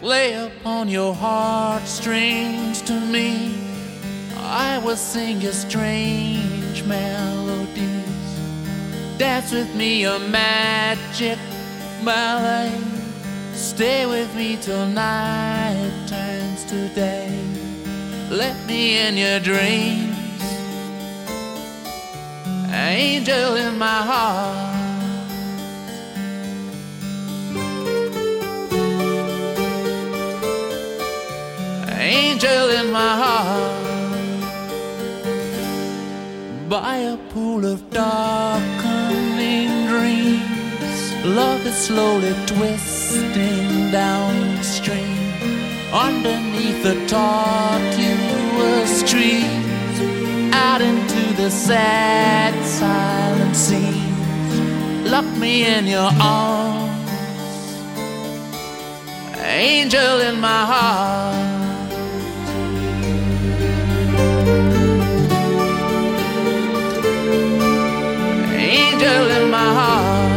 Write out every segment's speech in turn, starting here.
Play upon your heart, heartstrings to me. I will sing your strange melodies. Dance with me a magic ballet. Stay with me till night turns to day. Let me in your dreams. Angel in my heart. Angel in my heart. By a pool of darkening dreams, love is slowly twisting downstream. Underneath the tortuous trees, out into the sad, silent seas. Lock me in your arms, angel in my heart. Angel in my heart.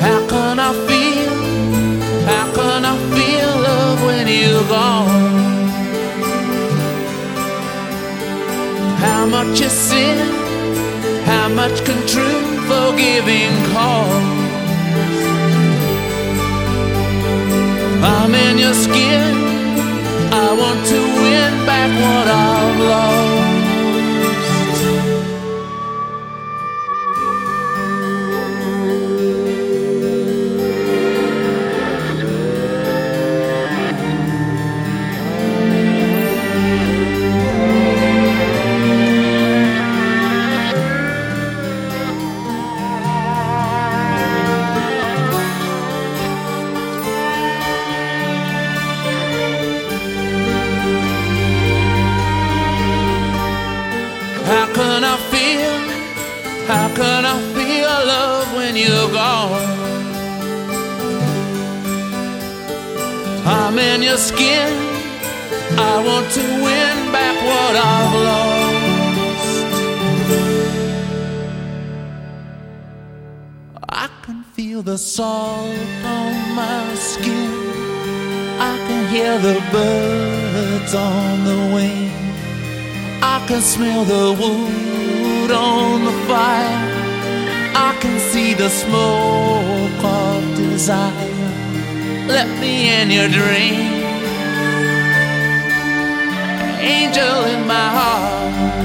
How can I feel? How can I feel love when you're gone? How much is sin? How much can true forgiving cost? I'm in your skin. I want to win back what I've you're gone? I'm in your skin. I want to win back what I've lost. I can feel the salt on my skin. I can hear the birds on the wing. I can smell the wood on the fire. The smoke of desire. Let me in your dream. Angel in my heart.